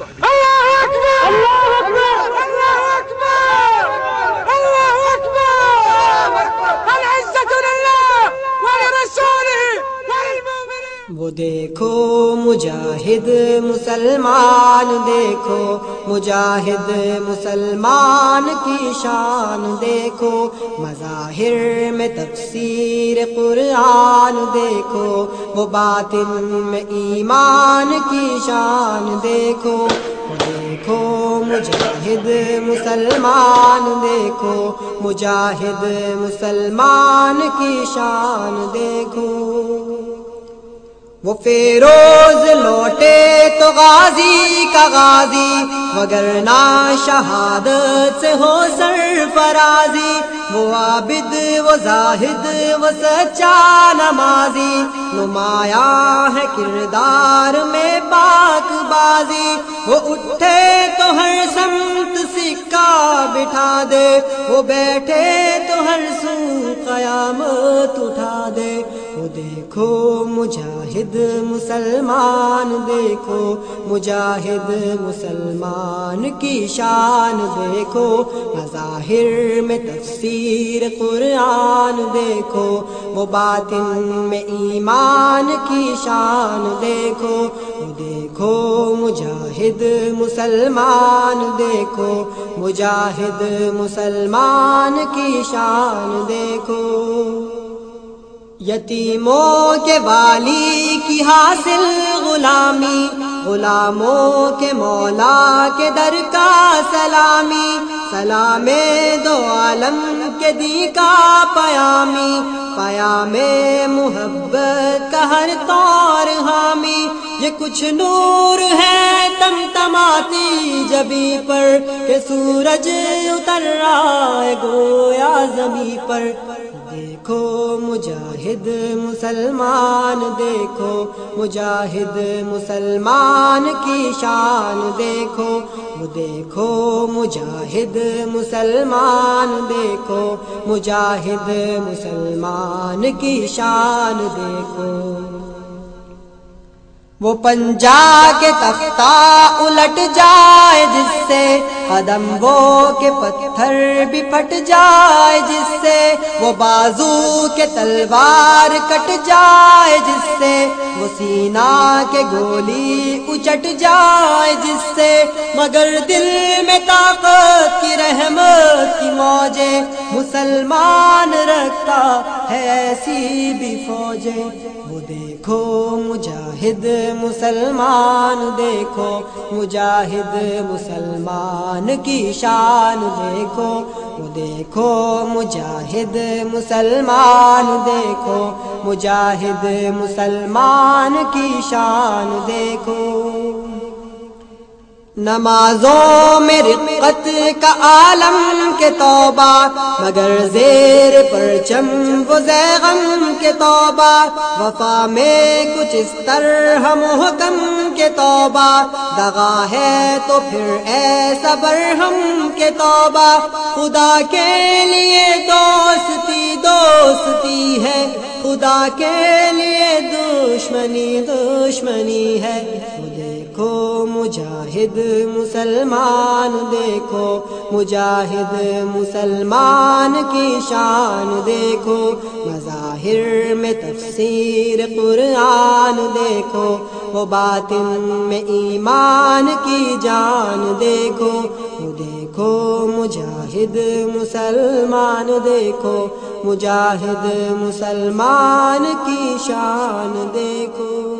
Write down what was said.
اللہ وہ دیکھو مجاہد مسلمان، دیکھو مجاہد مسلمان کی شان، دیکھو مظاہر میں تفسیر قرآن، دیکھو وہ باطن میں ایمان کی شان، دیکھو دیکھو مجاہد مسلمان، دیکھو مجاہد مسلمان کی شان، دیکھو وہ فیروز لوٹے تو غازی کا غازی وگرنا شہادت سے ہو سر فرازی وہ عابد، وہ زاہد، وہ سچا نمازی۔ نمایاں ہے کردار میں پاک بازی۔ وہ اٹھے تو ہر سمت سکہ بٹھا دے۔ وہ بیٹھے تو ہر سو قیامت اٹھا دے۔ دیکھو مجاہد مسلمان، دیکھو مجاہد مسلمان کی شان، دیکھو مظاہر میں تفسیر قرآن، دیکھو وہ باطن میں ایمان کی شان، دیکھو دیکھو مجاہد مسلمان، دیکھو مجاہد مسلمان کی شان، دیکھو یتیموں کے والی کی حاصل غلامی، غلاموں کے مولا کے در کا سلامی، سلام دو عالم کے دی کا پیامی، پیام محبت کا ہر طور حامی۔ یہ کچھ نور ہے تم تماتی جبی پر کہ سورج اتر رہا ہے گویا زمیں پر۔ دیکھو مجاہد مسلمان، دیکھو مجاہد مسلمان کی شان، دیکھو وہ دیکھو مجاہد مسلمان، دیکھو مجاہد مسلمان کی شان، دیکھو۔ وہ پنجا کے تختہ الٹ جائے قدم وہ کے پتھر بھی پھٹ جائے جس سے وہ بازو کے تلوار کٹ جائے جس سے وہ سینا کے گولی اچٹ جائے جس سے مگر دل میں مسلمان رکھتا ہے ایسی بھی فوجیں۔ وہ دیکھو مجاہد مسلمان، دیکھو مجاہد مسلمان کی شان، دیکھو۔ وہ دیکھو مجاہد مسلمان، دیکھو مجاہد مسلمان کی شان، دیکھو۔ نمازوں میں رقت کا عالم کے توبہ، مگر زیر پرچم وہ زیغم کے توبہ۔ وفا میں کچھ اس طرح محکم کے توبہ۔ دغا ہے تو پھر ایسا برہم کے توبہ۔ خدا کے لیے دوستی دوستی ہے۔ خدا کے لیے دشمنی دشمنی ہے۔ دیکھو مجاہد مسلمان، دیکھو مجاہد مسلمان کی شان، دیکھو مظاہر میں تفسیر قرآن، دیکھو وہ باطن میں ایمان کی جان، دیکھو دیکھو مجاہد مسلمان، دیکھو مجاہد مسلمان کی شان دیکھو۔